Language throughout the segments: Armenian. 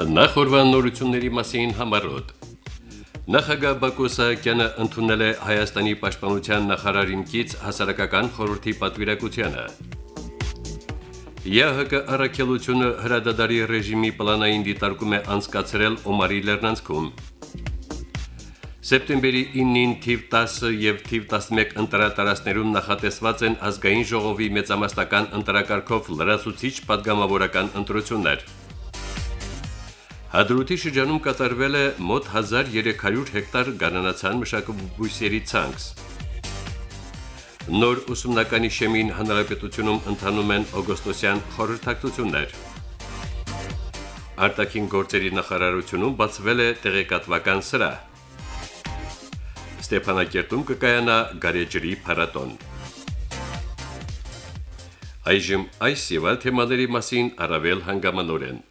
Նախորդան նորությունների մասին համարոտ։ Նախագահ Բակո Սահակյանը ընդունել է Հայաստանի պաշտպանության նախարարինքից հասարակական խորհրդի պատվիրակությանը։ ԵՀԿ առաքելությունը հրադադարի ռեժիմի պլանային դիտարկում է անցկացրել Օմարի Լեռնանցքում։ Սեպտեմբերի 9-ին թիվ 10 եւ թիվ 11 ընտրատարածներում նախատեսված են ազգային ժողովի մեծամասնական ընտրակարգով լրացուցիչ падգամավորական ընտրություններ։ Հադրութի շրջանում կատարվել է մոտ 1300 հեկտար գանանացան մշակաբույսերի ցանքս։ Նոր ուսումնականի շեմին հանրապետությունում ընթանում են օգոստոսյան խորհրդակցություններ։ Արտաքին գործերի նախարարությունում բացվել է տեղեկատվական սրահ։ Ստեփանակերտում կկայանա գարեջրի փառատոն։ Այժմ այս եւ այլ թեմաների մասին առավել հանգամանորեն։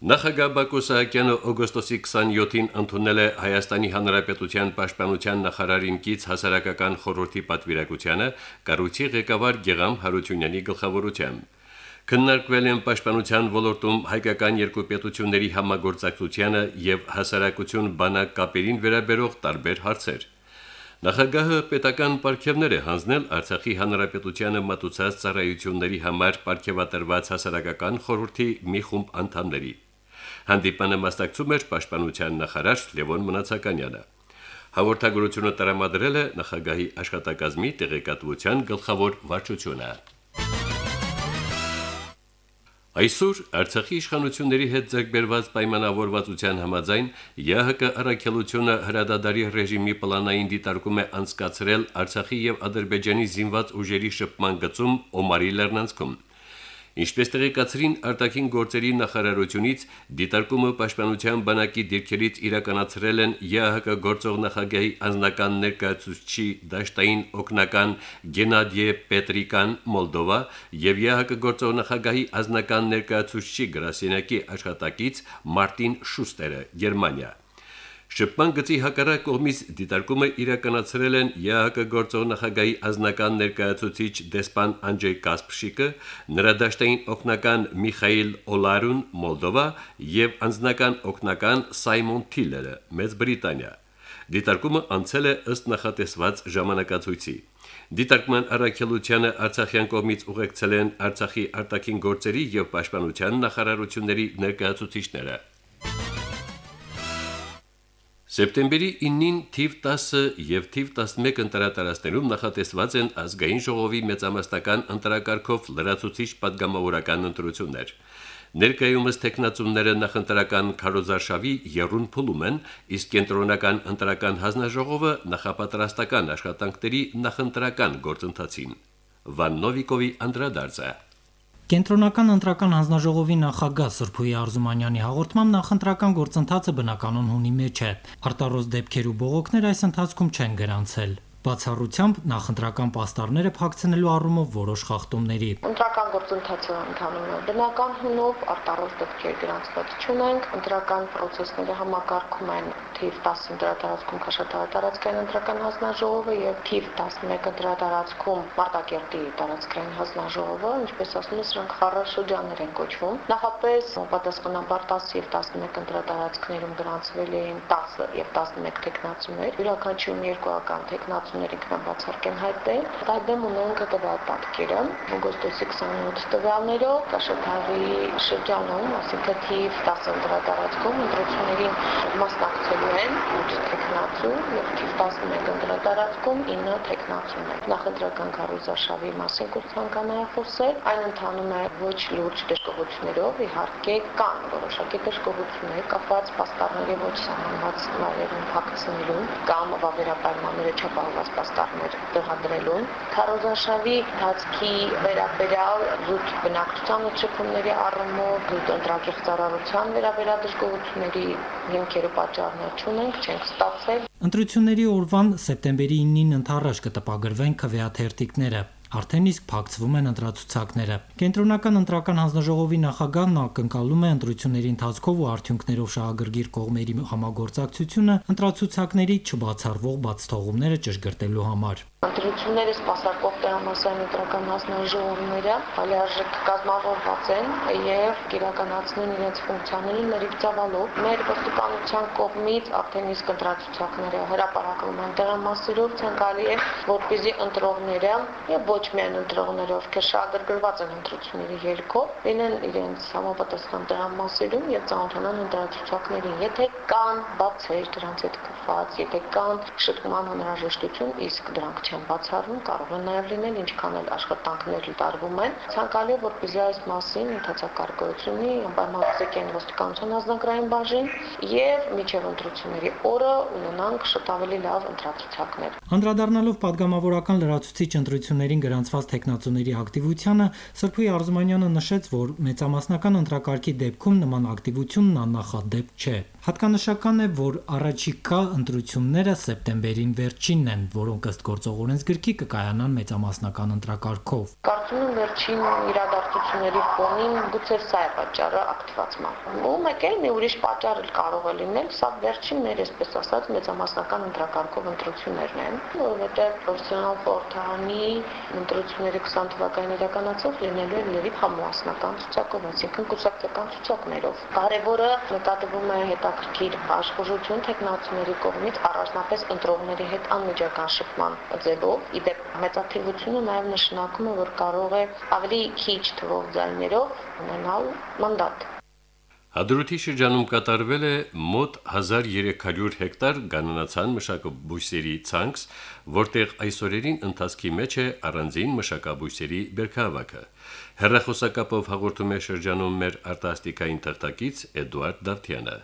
Նախագահ Բակո Սահակյանը օգոստոսի 27-ին ընդունել է Հայաստանի Հանրապետության Պաշտպանության նախարարին կից հասարակական խորհրդի պատվիրակությանը կառույցի ղեկավար Գեգամ Հարությունյանի գլխավորությամբ։ Քննարկվել են պաշտպանության ոլորտում հայկական երկու պետությունների համագործակցությանը եւ հասարակություն բանակ կապերին վերաբերող տարբեր հարցեր։ Նախագահը պետական պարգևներ է հանձնել Արցախի հանրապետությանը մատուցած ծառայությունների համար պարգևատրված հասարակական խորհրդի մի խումբ անդամների։ Հանդիպանը մասնակցում էր Պաշտպանության նախարար Լևոն Մնացականյանը։ Հաղորդագրությունը տրամադրել է նախագահի աշխատակազմի տեղեկատվության գլխավոր վարչությունը։ Այսօր Արցախի իշխանությունների հետ ձեռքբերված պայմանավորվածության համաձայն ՀՀԿ առաքելությունը հրադադարի ռեժիմի պլանային դիտարկում է անցկացրել Արցախի եւ Ադրբեջանի զինված ուժերի շփման գծում Օմարի Լեռնանցքում։ Ինչպես տեղեկացրին արտաքին գործերի նախարարությունից, դիտարկումը պաշտպանության բանակի դիրքերից իրականացրել են ԵԱՀԿ գործող նախագահի անձնական ներկայացուցչի դաշտային օկնական Գենադիե Պետրիկան Մոլդովա եւ ԵԱՀԿ գործող նախագահի անձնական ներկայացուցչի գրասենյակի աշխատակից Մարտին Շուստերը Գերմանիա։ Շփման գծի հակառակ կողմից դիտարկումը իրականացրել են ԵԱՀԿ գործող նախագահի ազնական ներկայացուցիչ դեսպան Անջեյ Կասպշիկը, նրա դաշտային օկնական Միխայիլ Օլարուն Մոլդովա եւ անձնական օկնական Սայմոն Թիլերը Մեծ Բրիտանիա։ Դիտարկումը անցել է ըստ նախատեսված ժամանակացույցի։ Դիտարկման առաքելությանը Արցախյան կողմից ուղեկցել են Արցախի արտաքին գործերի եւ պաշտպանության նախարարությունների ներկայացուցիչները։ Սեպտեմբերի 9-ին թիվ 10 եւ թիվ 11 ընտրատարածներում նախատեսված են ազգային ժողովի մեծամասնական ընտրակարգով լրացուցիչ падգամավորական ընտրություններ։ Ներկայումս տեխնացումները նախընտրական քարոզարշավի երուն փուլում են, իսկ կենտրոնական ընտրական հանձնաժողովը նախապատրաստական աշխատանքների նախընտրական գործընթացին։ Վաննովիկովի անդրադարձը Կենտրոնական ընտրական հանձնաժողովի նախագահ Սրփուի Արզումանյանի հաղորդմամբ նախընտրական գործընթացը բնականon հունի մեջ է։ Արտարոց դեպքեր ու բողոքներ այս ընթացքում չեն գրանցել։ Բացառությամբ նախընտրական պաստառները փակցնելու առումով որոշ խախտումների։ Ընտրական գործընթացը ընթանում է բնական հունով, արտարոց դեպքեր գրանցված չունենք, ընտրական process-ները համակարգում են թիվ 10 ընտրատարածքում Քաշաթաղի տարածքային ընտրական հանձնաժողովը եւ թիվ 11 ընտրատարածքում Մարտակերտի տարածքային հանձնաժողովը, ինչպես ասում են, սրանք խառաշրջաններ են կոչվում։ Նախապես պատասխանաբար 10 եւ 11 ընտրատարածքներում գրանցվել էին 10 եւ 11 տեխնացուներ, յուրաքանչյուրն երկուական տեխնացու ընկերություններ ինքնաբացարկ են հայտնել։ Այդեմ ունենք տվյալ պատկերը օգոստոսի 27 տվյալներով Կաշաթաղի շրջանում, այսինքն թիվ 10 ընտրատարածքում ընտրություններին մասնակցելու են 8 տեխնացու եւ թիվ 11 ընտրատարածքում 9 տեխնացուներ։ Նախընտրական կառույցարշավի մասին կցանկանայի խոսել, այն ընթանում է ոչ լուրջ դժգոհություններով, իհարկե կան որոշակի դժգոհություններ կապված պաստառների ոչ սահմանված վայրերում փակցնելուն կամ վավերապայմանները չապահովված կատարված պաստառներ տեղադրելուն, քարոզարշավի ընթացքի վերաբերյալ զուտ բնակչության շփումների առումով, զուտ ընտրակեղծարարության վերաբերյալ դժգոհությունների հիմքերը պատճառներ չունենք, չենք ստացել։ Ընտրությունների օրվան սեպտեմբերի 9-ին ընթառաջ կտպագրվեն քվեաթերթիկները։ Արդեն իսկ փակցվում են ընտրացուցակները։ Կենտրոնական ընտրական հանձնաժողովի նախագահն ակնկալում է ընտրությունների ընթացքով ու արդյունքներով շահագրգիռ կողմերի համագործակցությունը ընտրացուցակների չբացառվող բաց թողումները ճշգրտելու համար։ Ընտրությունները սպասարկող տեղամասային ընտրական հանձնաժողովները հալիարժեք կազմավորված են եւ կիրականացնեն իրենց ֆունկցիաները ներիվծավալով։ Մեր ոստիկանության կողմից արդեն իսկ ընտրացուցակները հրապարակվում են տեղամասերով, ցանկալի է, որպեսզի ընտրողները եւ ոչ միայն ընտրողները, ովքեր շահագրգռված են ընտրությունների ելքով, լինեն իրենց համապատասխան տեղամասերում եւ ծանոթանան ընտրացուցակներին։ Եթե կան բացեր դրանց հետ կապված, եթե կան շփման անհրաժեշտություն, իսկ դրանք չեն բացառում, կարող է նաև լինել ինչքան էլ աշխատանքներ տարվում են։ Ցանկալի է որպեսզի այս մասին ընդհանրակարգությունը անպայման զեկեն ոստիկանության ազգային բաժին եւ միջև ընտրությունների օրը ունենանք շատ ավելի լավ ընտրացուցակներ։ Անդրադառնալով падգամավորական լրացուցիչ ընտրություններին գրանցված տեխնացուների ակտիվությանը, Սրբուի Արզումանյանը նշեց, որ մեծամասնական ընտրակարգի դեպքում նման ակտիվությունն աննախադեպ չէ։ Հատկանշական է, որ առաջիկա ընտրությունները սեպտեմբերին վերջինն են, որոնք ըստ գործող օրենսգրքի կկայանան մեծամասնական ընտրակարգով։ Կարծում եմ վերջին իրադարձությունների ֆոնին գուցե սա է պատճառը ակտիվացման։ Ու մեկ էլ մի ուրիշ պատճառ էլ կարող է լինել, սա վերջիններ, այսպես ասած, մեծամասնական ընտրակարգով ընտրություններն են, որովհետև պրոֆեսիոնալ խորհրդարանի ընտրությունները 20 թվականին իրականացող լինելու են լրիվ համոասնական ցուցակով, այսինքն կուսակցական ցուցակներով։ Կարևորը նկատվում է հետաքրքիր աշխուժություն տեխնացիների կողմից առանձնապես ընտրողների հետ անմիջական շփման ձևով իդեպ մեծաթիվությունը նաև նշանակում է որ կարող է ավելի քիչ թվով ձայներով ունենալ մանդատ Հադրութի շրջանում կատարվել է մոտ 1300 հեկտար գանանացան մշակաբույսերի ցանքս, որտեղ այսօրերին ընթացքի մեջ է առանձին մշակաբույսերի բերքահավաքը։ Հերրախոսակապով հաղորդում է շրջանում մեր արտասթիկային թղթակից Էդուարդ Դավթյանը։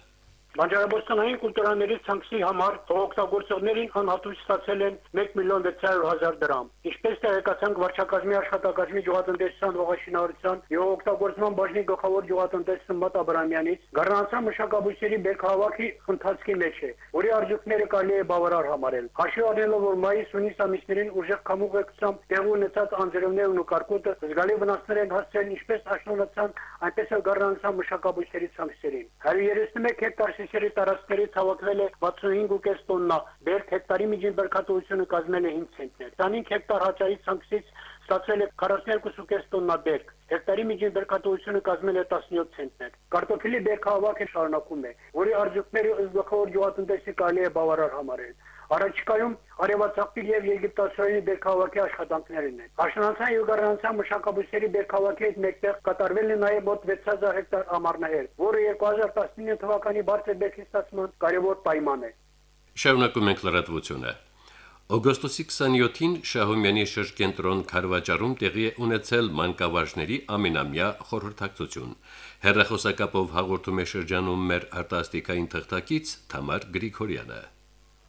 Բանջարաբոստանային կուլտուրաների ցանքսի համար օգտագործողներին անհատույց ստացել են 1 միլիոն 600 հազար դրամ։ Ինչպես տեղեկացանք վարչակազմի աշխատակազմի գյուղատնտեսության ողաշինարարության եւ օգտագործման բաժնի գլխավոր գյուղատնտես Սմբատ Աբրամյանից Գառնանցան մշակաբույսերի բերքահավաքի ընթացքի մեջ է, որի արդյունքները կարելի է բավարար համարել։ Հաշվի առնելով, որ մայիս-հունիս ամիսներին ուժեղ քամու ղեկցությամբ տեղի ունեցած անձրևներն ու կարկուտը զգալի վնասներ են հասցրել ինչպես աշնանացան, այնպես էլ Գառնանցան մշակաբույսերի ցանքսերին։ 131 հեկտար շիշերի տարածքներից հավաքվել է 65.5 տոննա, բերք հեկտարի միջին բերքատվությունը կազմել է 5 ցենտներ։ 25 հեկտար հաճայի ցանքսից ստացվել է 42.5 տոննա բերք։ Հեկտարի միջին բերքատվությունը կազմել է 17 ցենտներ։ Կարտոֆիլի բերքահավաքը շարունակում է, որի արդյունքները գլխավոր գյուղատնտեսի կարելի է բավարար համարել։ Առաջիկայում արևածաղկի եւ եգիպտացիոյի բերքահավաքի աշխատանքներն են։ Աշնանցան եւ Գառնանցան մշակաբույսերի բերքահավաքի հետ մեկտեղ կատարվել է նաեւ մոտ 6000 հեկտար ամառնահեր, որը 2019 թվականի բարձր բերքի ստացման կարևոր պայման է։ Շարունակում ենք լրատվությունը։ Օգոստոսի 27-ին Շահումյանի շրջենտրոն Խարվաճարում տեղի է ունեցել մանկավարժների ամենամյա խորհրդակցություն։ Հերրախոսակապով հաղորդում է շրջանում մեր արտասթիկային թղթակից Թամար Գրիգորյանը։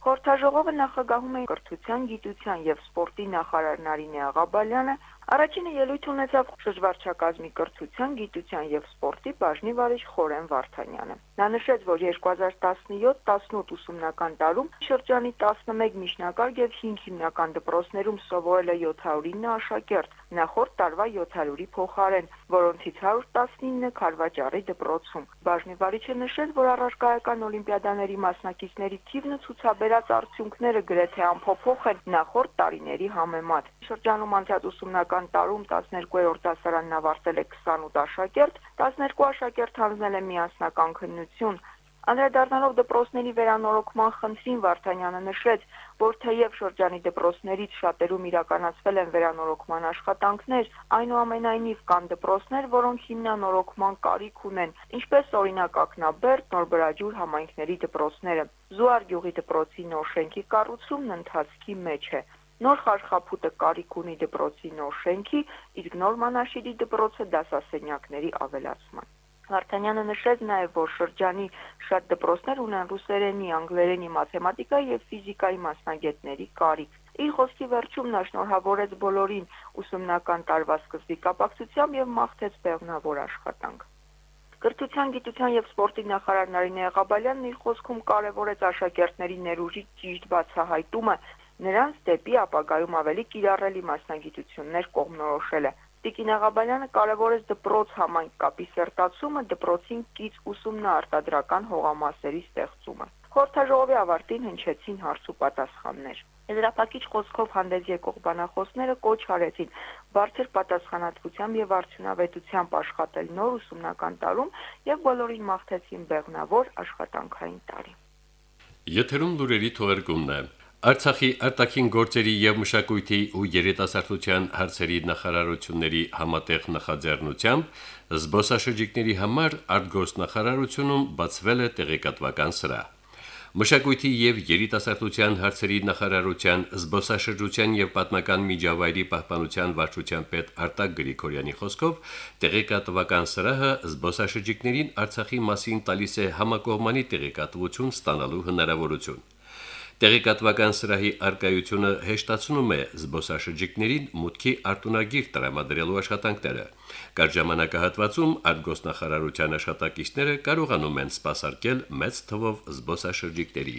Խորհրդաժողովը նախագահում է կրթության, գիտության եւ սպորտի նախարար Նարինե Աղաբալյանը, Առաջինը ելույթ ունեցավ շրջվարչակազմի կրթության, գիտության եւ սպորտի բաժնի վարիչ Խորեն Վարդանյանը։ Նա նշեց, որ 2017-18 ուսումնական տարում շրջանի 11 միջնակարգ եւ 5 հիմնական դպրոցներում սովորել է 709 աշակերտ, նախորդ տարվա 700-ի փոխարեն, որոնցից 119-ը Խարվաճարի դպրոցում։ Բաժնի վարիչը նշեց, որ առարկայական օլիմպիադաների մասնակիցների թիվն ու ցուցաբերած արդյունքները գրեթե անփոփոխ են նախորդ տարիների համեմատ։ Շրջանում անցած ուսումնական տարում 12-րդ դասարանն ավարտել է 28 աշակերտ, 12 աշակերտ հանձնել է միասնական քննություն, Անդրադառնալով դպրոցների վերանորոգման խնդրին Վարդանյանը նշեց, որ թեև շրջանի դպրոցներից շատերում իրականացվել են վերանորոգման աշխատանքներ, այնուամենայնիվ կան դպրոցներ, որոնք հիմնանորոգման կարիք ունեն, ինչպես օրինակ Ակնաբերդ, Նորբրաջուր համայնքների դպրոցները։ Զուար գյուղի դպրոցի նոր շենքի կառուցումն ընթացքի մեջ է։ Նոր խարխափուտը կարիք ունի դպրոցի նոր շենքի, իսկ նոր մանաշիրի դպրոցը դասասենյակների ավելացման։ Վարդանյանը նշեց նաև, որ շրջանի շատ դպրոցներ ունեն ռուսերենի, անգլերենի, մաթեմատիկայի եւ ֆիզիկայի մասնագետների կարիք։ Իր խոսքի վերջում նա շնորհավորեց բոլորին ուսումնական տարվա սկզբի կապակցությամբ եւ մաղթեց բեղնավոր աշխատանք։ Կրթության, գիտության եւ սպորտի նախարար Նարինե Ղաբալյանն իր խոսքում կարևորեց աշակերտների ներուժի ճիշտ բացահայտումը, նրանց դեպի ապագայում ավելի կիրառելի մասնագիտություններ կողմնորոշելը։ Տիկին Աղաբալյանը կարևորեց դպրոց համայնք կապի սերտացումը, դպրոցին կից ուսումնաարտադրական հողամասերի ստեղծումը։ Խորհրդաժողովի ավարտին հնչեցին հարց ու պատասխաններ։ Եզրափակիչ խոսքով հանդես եկող բանախոսները կոչ արեցին բարձր պատասխանատվությամբ եւ արդյունավետությամբ աշխատել նոր ուսումնական տարում եւ բոլորին մաղթեցին բեղնավոր աշխատանքային տարի։ Եթերում լուրերի թողարկումն է։ Արցախի արտաքին գործերի եւ մշակույթի ու երիտասարդության հարցերի նախարարությունների համատեղ նախաձեռնությամբ զբոսաշրջիկների համար արտգործնախարարությունում բացվել է տեղեկատվական սրահ։ Մշակույթի եւ երիտասարդության հարցերի նախարարության զբոսաշրջության եւ պատմական միջավայրի պահպանության վարչության պետ Արտակ Գրիգորյանի խոսքով տեղեկատվական սրահը զբոսաշրջիկներին Արցախի մասին տալիս է համակողմանի տեղեկատվություն ստանալու հնարավորություն։ Տեղեկատվական սրահի արկայությունը հեշտացնում է զբոսաշրջիկներին մուտքի արտոնագիր տրամադրելու աշխատանքները։ Կար ժամանակահատվածում արտգոսնախարարության աշխատակիցները կարողանում են սպասարկել մեծ թվով զբոսաշրջիկների։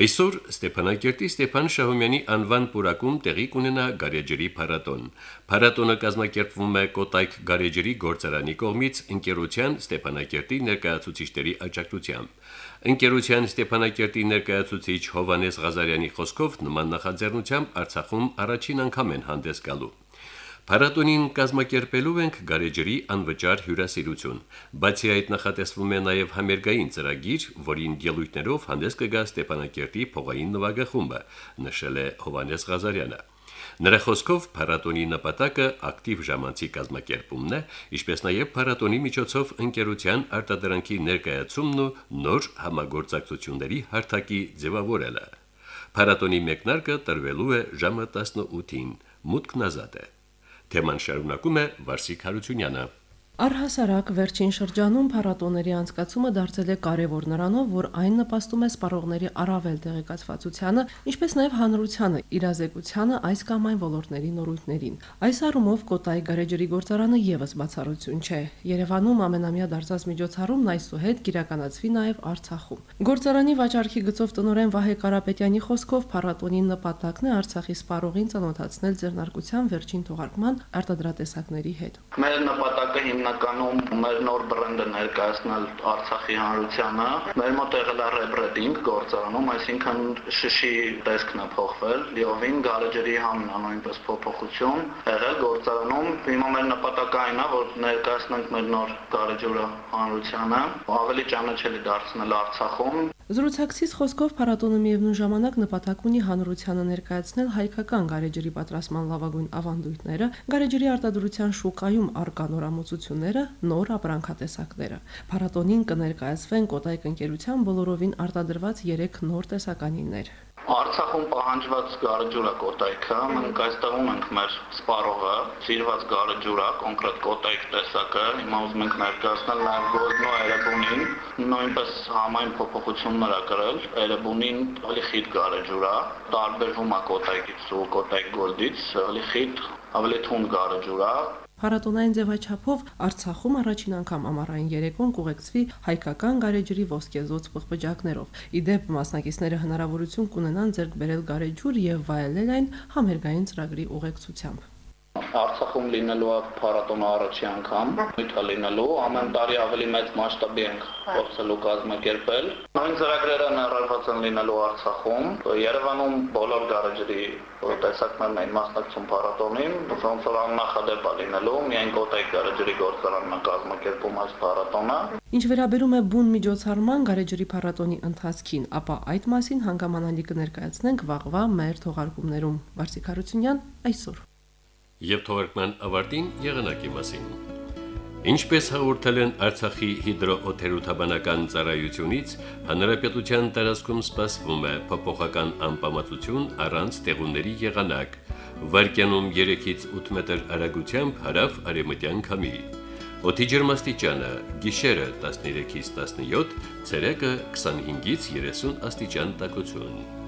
Այսօր Ստեփանակերտի Ստեփան Շահումյանի անվան պուրակում տեղի կունենա գարեջրի փառատոն։ Փառատոնը կազմակերպվում է Կոտայք գարեջրի գործարանի կողմից ընկերության Ստեփանակերտի ներկայացուցիչների աջակցությամբ։ Ընկերության Ստեփանակերտի ներկայացուցիչ Հովանես Ղազարյանի խոսքով նման նախաձեռնությամբ Արցախում առաջին անգամ են հանդես գալու։ Փառատոնին կազմակերպելու ենք գարեջրի անվճար հյուրասիրություն։ Բացի այդ նախատեսվում է նաև համերգային ծրագիր, որին ելույթներով հանդես կգա Ստեփանակերտի փողային նվագախումբը, նշել է Հովանես Ղազարյանը։ Նրա խոսքով փառատոնի նպատակը ակտիվ ժամանցի կազմակերպումն է, ինչպես նաև փառատոնի միջոցով ընկերության արտադրանքի ներկայացումն ու նոր համագործակցությունների հարթակի ձևավորելը։ Փառատոնի մեկնարկը տրվելու է ժամը 18-ին։ Մուտքն ազատ է։ Թեման շարունակում է Վարսիկ Հարությունյանը։ Առհասարակ վերջին շրջանում փառատոների անցկացումը դարձել է կարևոր նրանով, որ այն նպաստում է սպառողների առավել տեղեկացվածությանը, ինչպես նաև հանրությանը իրազեկությանը այս կամ այն ոլորտների նորույթներին։ Այս առումով Կոտայի գարեջրի գործարանը եւս բացառություն չէ։ Երևանում ամենամյա դարձած միջոցառումն այսուհետ կիրականացվի նաև Արցախում։ Գործարանի վաճառքի գծով տնորեն Վահե Կարապետյանի խոսքով փառատոնի նպատակն է Արցախի սպառողին ծանոթացնել ձեռնարկության վերջին թողարկման արտադրատեսակների հետ։ Մեր նպատակը հիմնական հիմնականում մեր նոր բրենդը ներկայացնել Արցախի հանրությանը։ Մեր մոտ եղել է ռեբրենդինգ գործարանում, այսինքն շշի տեսքն է փոխվել, լիովին գարեջրի համն է նույնպես փոփոխություն եղել գործարանում։ Հիմա մեր նպատակը այն է, որ ներկայացնենք մեր նոր գարեջուրը հանրությանը, ավելի ճանաչելի դարձնել Արցախում Զրուցակցից խոսքով փառատոնը միևնույն ժամանակ նպատակ ունի հանրությանը ներկայացնել հայկական գարեջրի պատրաստման լավագույն ավանդույթները, գարեջրի արտադրության շուկայում արկա նորամուծությունները, նոր ապրանքատեսակները։ Փառատոնին կներկայացվեն Կոտայք ընկերության բոլորովին արտադրված 3 նոր տեսականիներ։ Արցախում պահանջված գարեջուրա կոտայքը, մենք այստեղ ունենք մեր սպառողը, ծիրված գարեջուրա, կոնկրետ կոտայք տեսակը, հիմա ուզում ենք ներկայացնել նաև գոզնո Էրեբունին, նույնպես համայն փոփոխություններ ա կրել, Էրեբունին ավելի խիտ գարեջուրա, տարբերվում է կոտայքից ու կոտայք գոլդից, ավելի խիտ, ավելի թունդ գարեջուրա, Փառատոնային ձևաչափով Արցախում առաջին անգամ ամառային երեկոն կուղեկցվի հայկական գարեջրի ոսկեզոծ պղպջակներով։ Իդեպ մասնակիցները հնարավորություն կունենան ձեռք բերել գարեջուր եւ վայելել այն համերգային ծրագրի ուղեկցությամբ։ Արցախում լինելու է փառատոնը առաջի անգամ, նույնը լինելու, ամեն տարի ավելի մեծ մասշտաբի ենք փորձելու կազմակերպել։ Նույն ծրագրերը ներառված են լինելու Արցախում, Երևանում բոլոր գարեջրի տեսակներն են մասնակցում փառատոնին, ոնց որ աննախադեպ է լինելու, միայն Կոտայք գարեջրի գործարանն է կազմակերպում այս փառատոնը։ Ինչ վերաբերում է բուն միջոցառման գարեջրի փառատոնի ընթացքին, ապա այդ մասին հանգամանալի կներկայացնենք վաղվա մեր թողարկումներում։ Վարսիկ Հարությունյան այսօր եւ թողարկման ավարտին եղանակի մասին։ Ինչպես հաղորդել են Արցախի հիդրոօթերոթաբանական ծառայությունից, հանրապետության տարածքում սպասվում է փոփոխական անպամատություն առանց տեղունների եղանակ։ Վարկյանում 3-ից 8 մետր արագությամբ հարավ արևմտյան քամի։ Օդի ջերմաստիճանը՝ գիշերը 13-ից 17, ցերեկը 25-ից 30 աստիճան տաքություն։